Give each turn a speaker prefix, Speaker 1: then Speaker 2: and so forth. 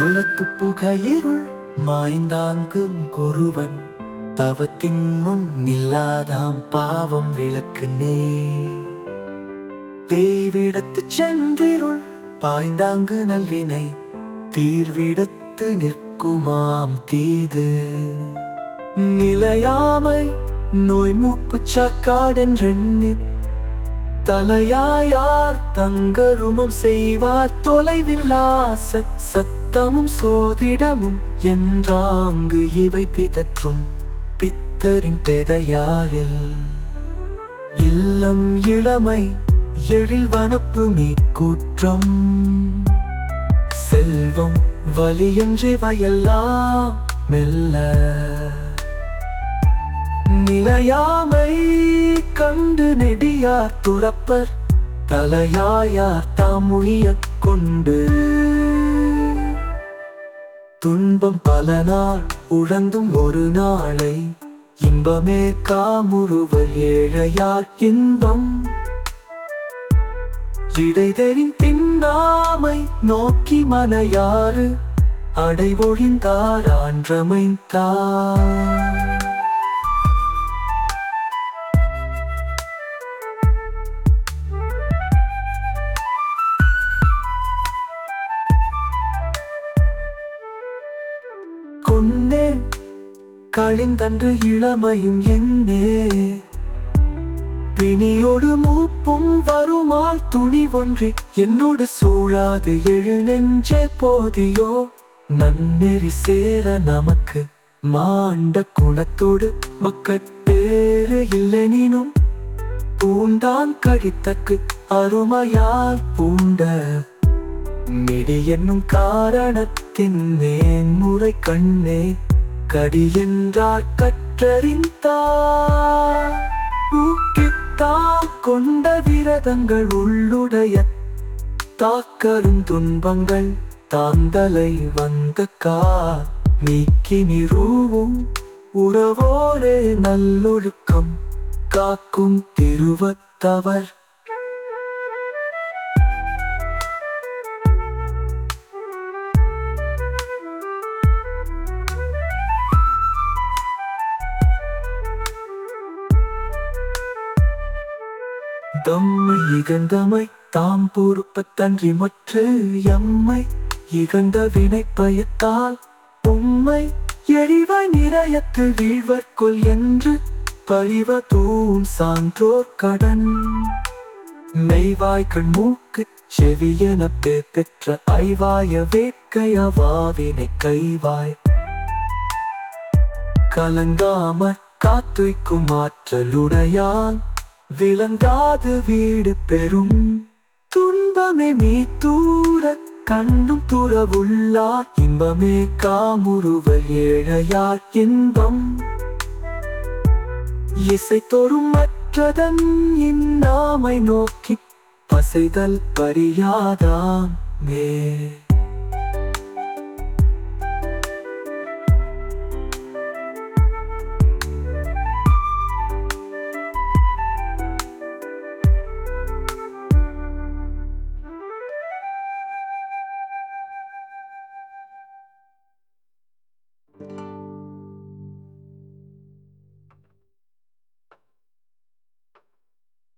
Speaker 1: விளக்கு புகையிருள் மாய்ந்தாங்கும் ஒருவன் தவத்தின் முன் நில்லாதாம் பாவம் விளக்கு நீ. தேவிடத்து சென்றிருள் பாய்ந்தாங்கு நல்வினை தீர்விடத்து நிற்குமாம் தீது. நிலையாமை நோய் மூப்பு சக்காடென்றெண்ணி தலையாயார் தங்கருமம் செய்வார். தொலைவில்லா சத் சத்தமும் சோதிடமும் என்றாங்கு இவை பிதற்றும் பித்தரின் பெதையாரில். இல்லம் இளமை எழில் வனப்பு மீ கூற்றம் செல்வம் வலியன்றி வயல்லாம் மெல்ல. நிலையாமை கண்டு நெடியார் துறப்பர் தலையாயார் தாமுழியக் கொண்டு. துன்பம் பல நாள் உழந்தும் ஒரு நாளை இன்பமே காமுறுவர் ஏழையார் இன்பம். இடைதெறின் தின்னாமை நோக்கி மனையாறு அடைவொழிந்தார் ஆன்றமைந்தார். கொன்னேன் கழிந்தன்று இளமையும் என்னே. பிணியோடு மூப்பும் வருமால் துணி ஒன்றி என்னோடு சூழாது எழு நெஞ்சே போதியோ. நன்னெறி சேர நமக்கு மாண்ட குணத்தோடு மக்கட்பேறு இல்லெனினும் பூண்டான் கழித்தக்கு அருமையால் பூண்ட. மிடி என்னும் காரணத்தின் மேன்மு மேன்முறை கண்ணே கடி என்றார் கற்றறிந்தார் ஊக்கித்தாம் கொண்ட விரதங்கள் உள்ளுடைய தாக்கரும் துன்பங்கள் தாந்தலை வந்த கா நீக்கி நிறுவும் உறவோரே நல்லொழுக்கம் காக்கும் திருவத்தவர் தம்மை இகந்தமை தாம் பொறுப்பத்தன்றி மற்ற எம்மை இகந்த வினை பயத்தால் உம்மை எழிவாய் நிறையத்து வீழ்வர்க்குள் என்று பழிவ தூண் சான்றோர் கடன். மெய்வாய்கள் மூக்கு செவியன பேர் பெற்ற ஐவாய வேட்கையவாவினை கைவாய். கலங்காம காத்துய்க்கும் ஆற்றலுடையான் விளங்காது வீடு பெறும். துன்பமே நீ தூர கண்ணும் துறவுள்ளார் இன்பமே காமுருவ ஏழையார் இன்பம். இசை தொறும் மற்றதன் இந்நாமை நோக்கி பசைதல் பரியாதாம் மே